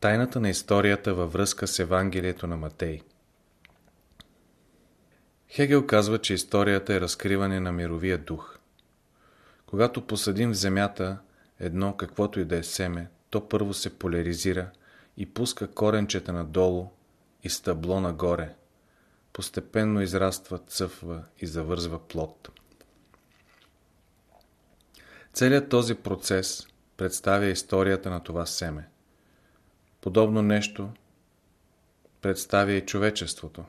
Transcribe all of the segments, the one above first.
Тайната на историята във връзка с Евангелието на Матей Хегел казва, че историята е разкриване на мировия дух. Когато посадим в земята едно каквото и да е семе, то първо се поляризира и пуска коренчета надолу и стъбло нагоре. Постепенно израства, цъфва и завързва плод. Целият този процес представя историята на това семе. Подобно нещо представя и човечеството.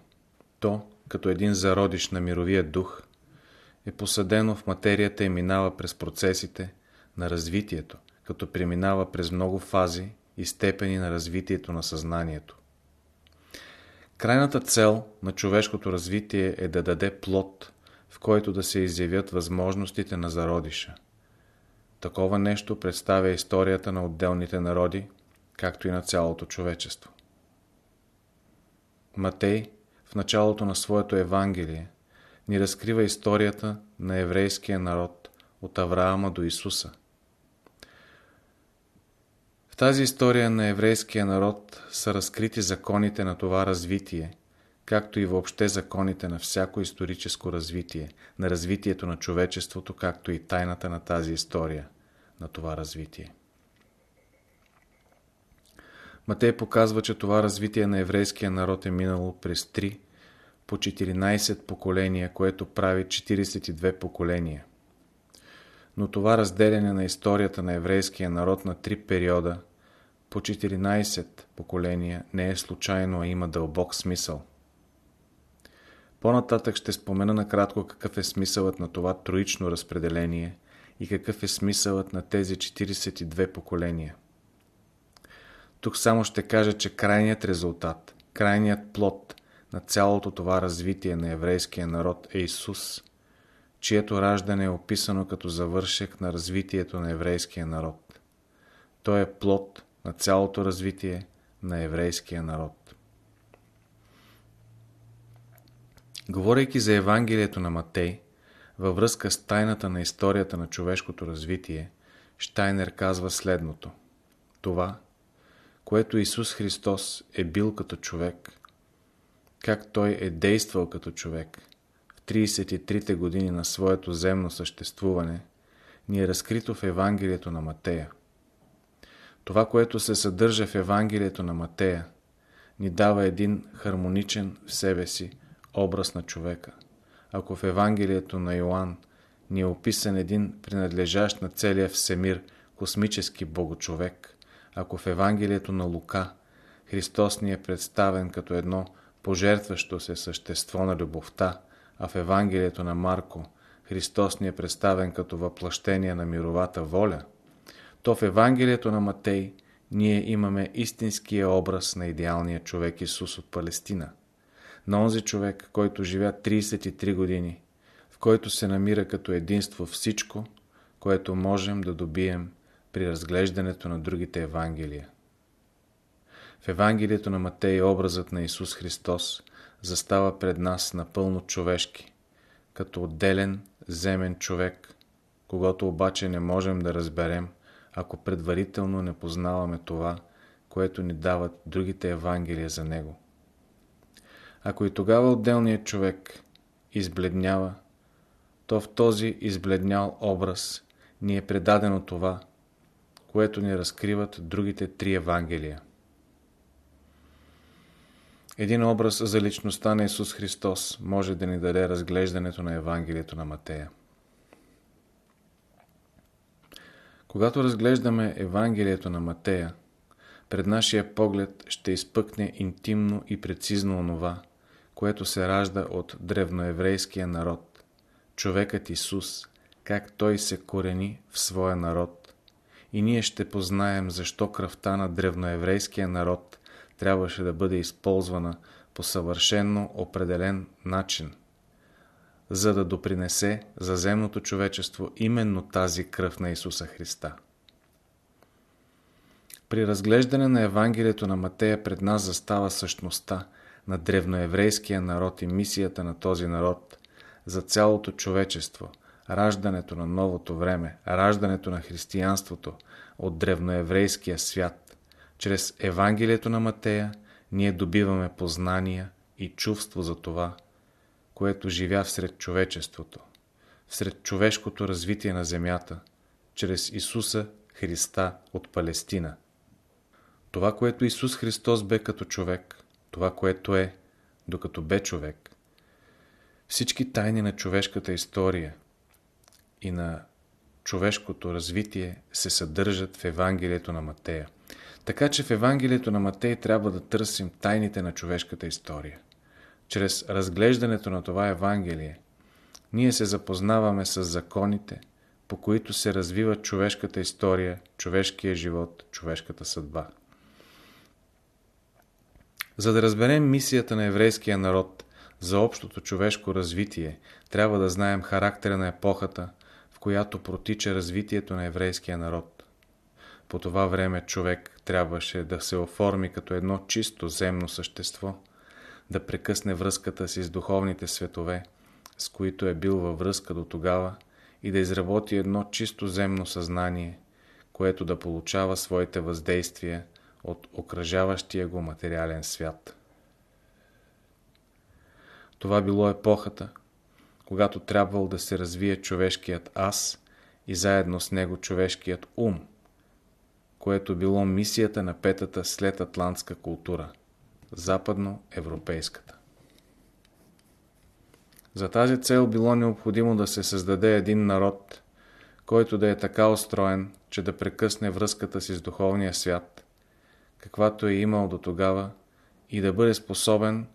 То, като един зародиш на мировия дух, е посадено в материята и минава през процесите на развитието, като преминава през много фази и степени на развитието на съзнанието. Крайната цел на човешкото развитие е да даде плод, в който да се изявят възможностите на зародиша. Такова нещо представя историята на отделните народи, както и на цялото човечество. Матей в началото на своето Евангелие ни разкрива историята на еврейския народ от Авраама до Исуса. В тази история на еврейския народ са разкрити законите на това развитие, както и въобще законите на всяко историческо развитие, на развитието на човечеството, както и тайната на тази история, на това развитие. Матей показва, че това развитие на еврейския народ е минало през 3 по 14 поколения, което прави 42 поколения. Но това разделяне на историята на еврейския народ на три периода по 14 поколения не е случайно, а има дълбок смисъл. По-нататък ще спомена накратко какъв е смисълът на това троично разпределение и какъв е смисълът на тези 42 поколения. Тук само ще кажа, че крайният резултат, крайният плод на цялото това развитие на еврейския народ е Исус, чието раждане е описано като завършек на развитието на еврейския народ. Той е плод на цялото развитие на еврейския народ. Говорейки за Евангелието на Матей, във връзка с тайната на историята на човешкото развитие, Штайнер казва следното. Това, което Исус Христос е бил като човек, как Той е действал като човек в 33-те години на своето земно съществуване, ни е разкрито в Евангелието на Матея. Това, което се съдържа в Евангелието на Матея, ни дава един хармоничен в себе си образ на човека. Ако в Евангелието на Йоанн ни е описан един принадлежащ на целия всемир космически богочовек, ако в Евангелието на Лука Христос ни е представен като едно пожертващо се същество на любовта, а в Евангелието на Марко Христос ни е представен като въплъщение на мировата воля, то в Евангелието на Матей ние имаме истинския образ на идеалния човек Исус от Палестина. На онзи човек, който живя 33 години, в който се намира като единство всичко, което можем да добием при разглеждането на другите Евангелия. В Евангелието на Матей образът на Исус Христос застава пред нас напълно човешки, като отделен земен човек, когато обаче не можем да разберем, ако предварително не познаваме това, което ни дават другите Евангелия за Него. Ако и тогава отделният човек избледнява, то в този избледнял образ ни е предадено това, което ни разкриват другите три Евангелия. Един образ за личността на Исус Христос може да ни даде разглеждането на Евангелието на Матея. Когато разглеждаме Евангелието на Матея, пред нашия поглед ще изпъкне интимно и прецизно онова, което се ражда от древноеврейския народ, човекът Исус, как той се корени в своя народ. И ние ще познаем защо кръвта на древноеврейския народ трябваше да бъде използвана по съвършенно определен начин, за да допринесе за земното човечество именно тази кръв на Исуса Христа. При разглеждане на Евангелието на Матея пред нас застава същността на древноеврейския народ и мисията на този народ за цялото човечество, раждането на новото време, раждането на християнството от древноеврейския свят, Чрез Евангелието на Матея ние добиваме познания и чувство за това, което живя всред човечеството, всред човешкото развитие на земята, чрез Исуса Христа от Палестина. Това, което Исус Христос бе като човек, това, което е, докато бе човек, всички тайни на човешката история и на човешкото развитие се съдържат в Евангелието на Матея. Така че в Евангелието на Матей трябва да търсим тайните на човешката история. Чрез разглеждането на това Евангелие, ние се запознаваме с законите, по които се развива човешката история, човешкия живот, човешката съдба. За да разберем мисията на еврейския народ за общото човешко развитие, трябва да знаем характера на епохата, която протича развитието на еврейския народ. По това време човек трябваше да се оформи като едно чисто земно същество, да прекъсне връзката си с духовните светове, с които е бил във връзка до тогава и да изработи едно чисто земно съзнание, което да получава своите въздействия от окръжаващия го материален свят. Това било епохата, когато трябвало да се развие човешкият аз и заедно с него човешкият ум, което било мисията на петата след атлантска култура – западноевропейската. За тази цел било необходимо да се създаде един народ, който да е така устроен, че да прекъсне връзката си с духовния свят, каквато е имал до тогава, и да бъде способен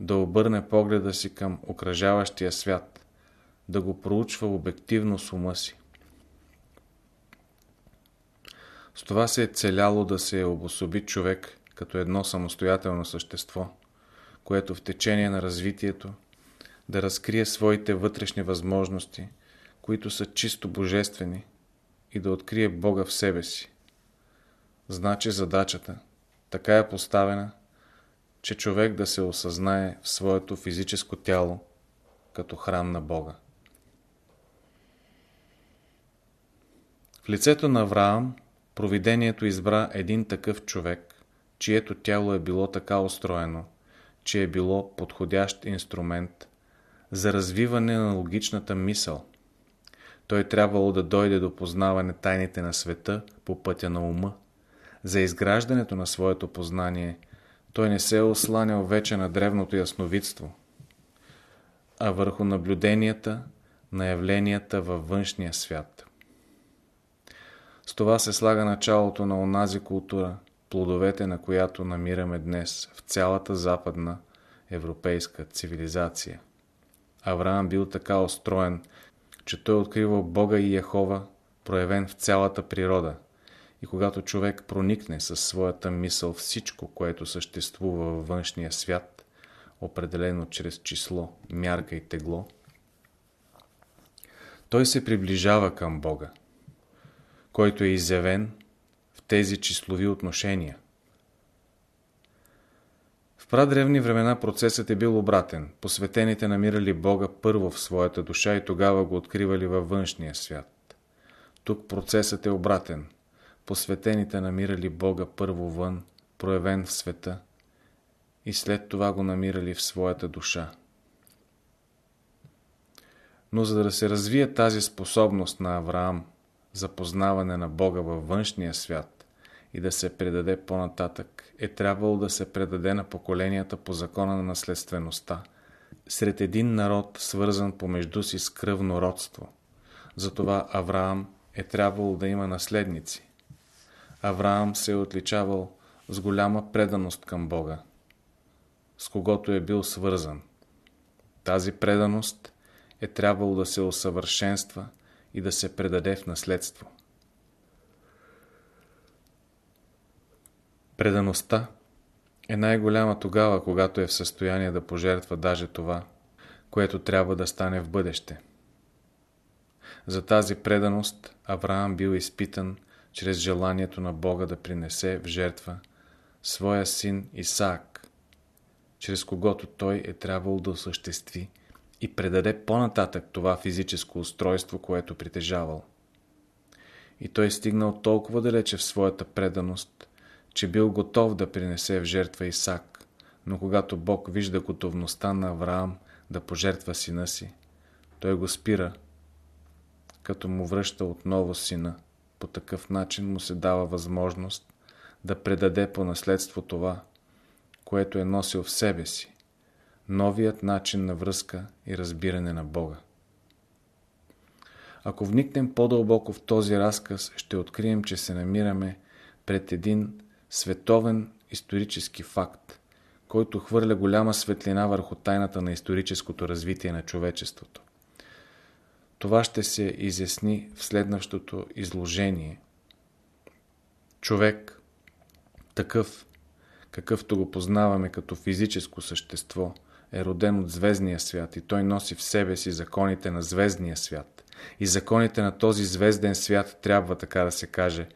да обърне погледа си към окръжаващия свят, да го проучва обективно с ума си. С това се е целяло да се обособи човек като едно самостоятелно същество, което в течение на развитието да разкрие своите вътрешни възможности, които са чисто божествени и да открие Бога в себе си. Значи задачата така е поставена, че човек да се осъзнае в своето физическо тяло като храм на Бога. В лицето на Авраам провидението избра един такъв човек, чието тяло е било така устроено, че е било подходящ инструмент за развиване на логичната мисъл. Той трябвало да дойде до познаване тайните на света по пътя на ума. За изграждането на своето познание той не се е осланял вече на древното ясновидство, а върху наблюденията на явленията във външния свят. С това се слага началото на онази култура, плодовете на която намираме днес в цялата западна европейска цивилизация. Авраам бил така устроен, че той откривал Бога и Яхова, проявен в цялата природа. И когато човек проникне със своята мисъл всичко, което съществува във външния свят, определено чрез число, мярка и тегло, той се приближава към Бога който е изявен в тези числови отношения. В прадревни времена процесът е бил обратен. Посветените намирали Бога първо в своята душа и тогава го откривали във външния свят. Тук процесът е обратен. Посветените намирали Бога първо вън, проявен в света, и след това го намирали в своята душа. Но за да се развие тази способност на Авраам за познаване на Бога във външния свят и да се предаде по-нататък, е трябвало да се предаде на поколенията по закона на наследствеността, сред един народ, свързан помежду си с кръвно родство. Затова Авраам е трябвало да има наследници. Авраам се е отличавал с голяма преданост към Бога, с когото е бил свързан. Тази преданост е трябвало да се усъвършенства – и да се предаде в наследство. Предаността е най-голяма тогава, когато е в състояние да пожертва даже това, което трябва да стане в бъдеще. За тази преданост Авраам бил изпитан чрез желанието на Бога да принесе в жертва своя син Исаак, чрез когото той е трябвало да осъществи и предаде по-нататък това физическо устройство, което притежавал. И той е стигнал толкова далече в своята преданост, че бил готов да принесе в жертва Исак, но когато Бог вижда готовността на Авраам да пожертва сина си, той го спира, като му връща отново сина. По такъв начин му се дава възможност да предаде по наследство това, което е носил в себе си, новият начин на връзка и разбиране на Бога. Ако вникнем по-дълбоко в този разказ, ще открием, че се намираме пред един световен исторически факт, който хвърля голяма светлина върху тайната на историческото развитие на човечеството. Това ще се изясни в следващото изложение. Човек, такъв, какъвто го познаваме като физическо същество, е роден от звездния свят и той носи в себе си законите на звездния свят. И законите на този звезден свят трябва, така да се каже,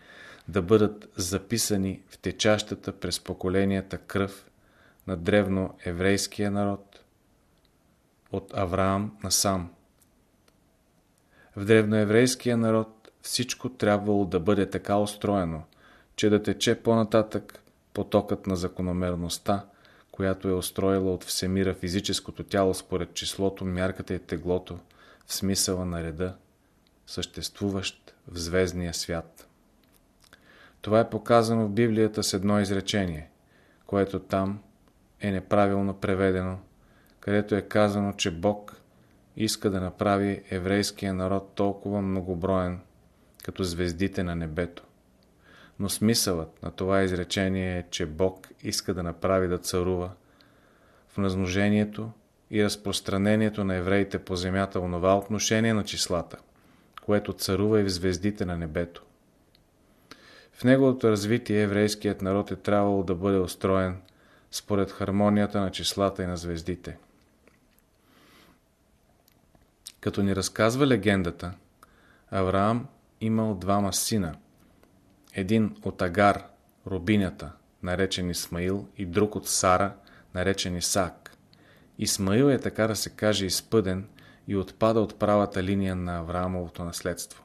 да бъдат записани в течащата през поколенията кръв на древно еврейския народ от Авраам насам. В древноеврейския народ всичко трябвало да бъде така устроено, че да тече по-нататък потокът на закономерността, която е устроила от всемира физическото тяло според числото, мярката и теглото, в смисъла на реда, съществуващ в звездния свят. Това е показано в Библията с едно изречение, което там е неправилно преведено, където е казано, че Бог иска да направи еврейския народ толкова многоброен, като звездите на небето. Но смисълът на това изречение е, че Бог иска да направи да царува в размножението и разпространението на евреите по земята онова отношение на числата, което царува и в звездите на небето. В неговото развитие еврейският народ е трябвало да бъде устроен според хармонията на числата и на звездите. Като ни разказва легендата, Авраам имал двама сина. Един от Агар, робинята, наречен Исмаил, и друг от Сара, наречен Исак. Исмаил е, така да се каже, изпъден и отпада от правата линия на Авраамовото наследство.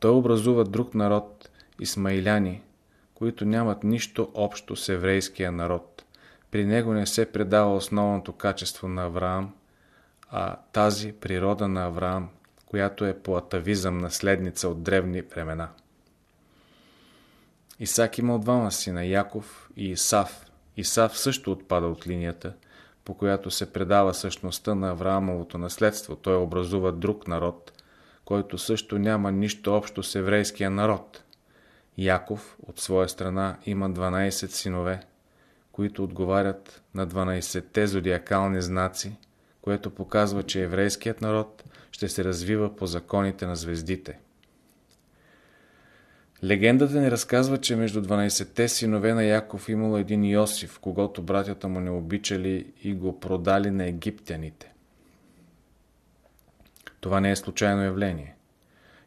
Той образува друг народ, исмаиляни, които нямат нищо общо с еврейския народ. При него не се предава основното качество на Авраам, а тази природа на Авраам, която е по атавизъм наследница от древни времена. Исак имал двама сина, Яков и Исав. Исав също отпада от линията, по която се предава същността на Авраамовото наследство. Той образува друг народ, който също няма нищо общо с еврейския народ. Яков, от своя страна, има 12 синове, които отговарят на 12-те зодиакални знаци, което показва, че еврейският народ ще се развива по законите на звездите. Легендата ни разказва, че между 12-те синове на Яков имало един Йосиф, когато братята му не обичали и го продали на египтяните. Това не е случайно явление.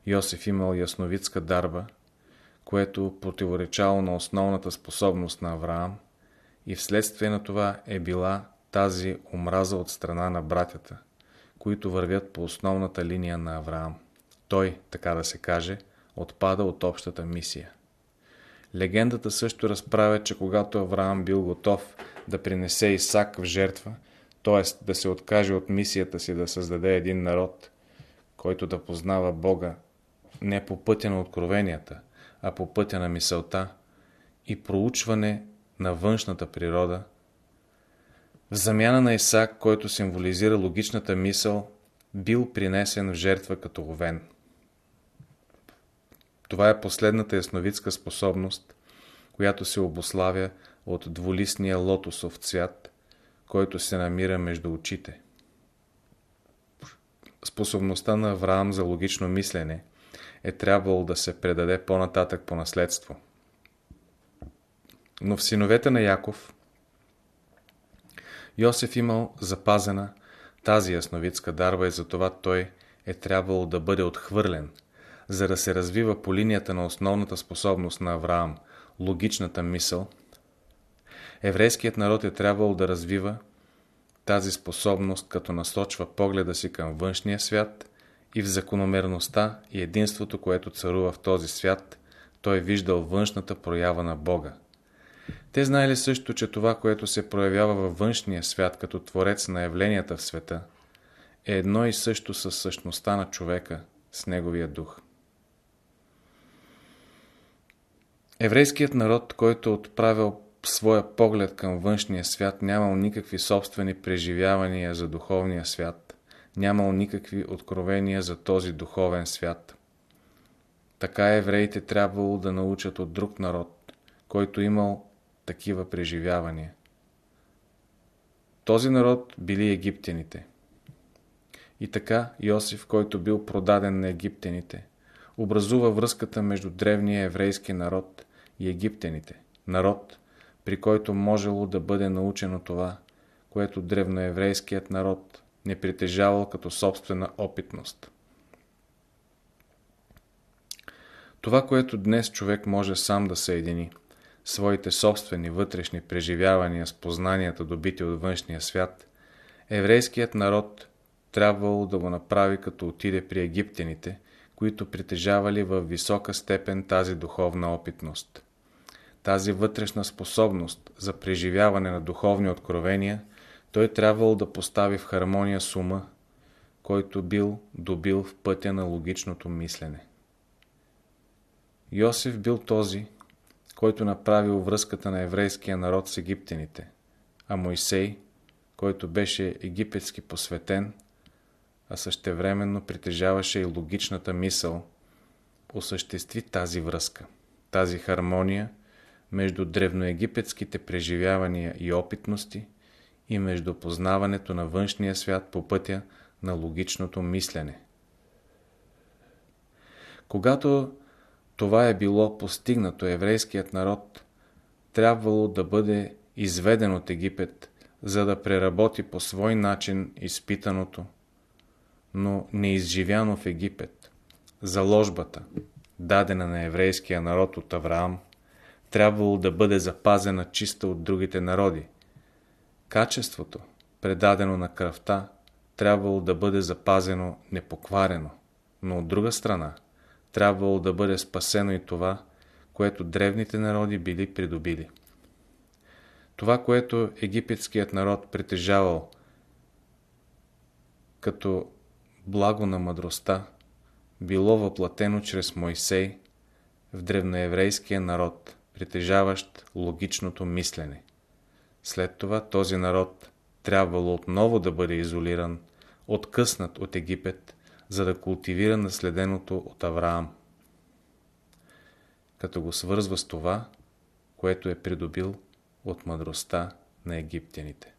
Йосиф имал ясновидска дарба, което противоречало на основната способност на Авраам и вследствие на това е била тази омраза от страна на братята, които вървят по основната линия на Авраам. Той, така да се каже, отпада от общата мисия. Легендата също разправя, че когато Авраам бил готов да принесе Исак в жертва, т.е. да се откаже от мисията си да създаде един народ, който да познава Бога не по пътя на откровенията, а по пътя на мисълта и проучване на външната природа, в замяна на Исак, който символизира логичната мисъл, бил принесен в жертва като овен. Това е последната ясновидска способност, която се обославя от двулистния лотосов цвят, който се намира между очите. Способността на Авраам за логично мислене е трябвало да се предаде по-нататък по наследство. Но в синовете на Яков Йосиф имал запазена тази ясновидска дарба и затова той е трябвало да бъде отхвърлен, за да се развива по линията на основната способност на Авраам, логичната мисъл. Еврейският народ е трябвало да развива тази способност, като насочва погледа си към външния свят и в закономерността и единството, което царува в този свят, той виждал външната проява на Бога. Те знаели също, че това, което се проявява във външния свят като творец на явленията в света, е едно и също със същността на човека, с неговия дух. Еврейският народ, който отправил своя поглед към външния свят, нямал никакви собствени преживявания за духовния свят, нямал никакви откровения за този духовен свят. Така евреите трябвало да научат от друг народ, който имал такива преживявания. Този народ били египтяните. И така Йосиф, който бил продаден на египтяните, образува връзката между древния еврейски народ и египтяните, народ, при който можело да бъде научено това, което древноеврейският народ не притежавал като собствена опитност. Това, което днес човек може сам да съедини, своите собствени вътрешни преживявания с познанията добити от външния свят, еврейският народ трябвало да го направи като отиде при египтяните, които притежавали във висока степен тази духовна опитност. Тази вътрешна способност за преживяване на духовни откровения той трябвало да постави в хармония с ума, който бил добил в пътя на логичното мислене. Йосиф бил този, който направил връзката на еврейския народ с египтяните, а Мойсей, който беше египетски посветен, а същевременно притежаваше и логичната мисъл, осъществи тази връзка, тази хармония между древноегипетските преживявания и опитности и между познаването на външния свят по пътя на логичното мислене. Когато това е било постигнато, еврейският народ трябвало да бъде изведен от Египет, за да преработи по свой начин изпитаното, но неизживяно в Египет. Заложбата, дадена на еврейския народ от Авраам, трябвало да бъде запазена чиста от другите народи. Качеството, предадено на кръвта, трябвало да бъде запазено непокварено, но от друга страна, трябвало да бъде спасено и това, което древните народи били придобили. Това, което египетският народ притежавал като благо на мъдростта, било въплатено чрез Мойсей в древноеврейския народ, притежаващ логичното мислене. След това този народ трябвало отново да бъде изолиран, откъснат от Египет, за да култивира наследеното от Авраам, като го свързва с това, което е придобил от мъдростта на египтяните.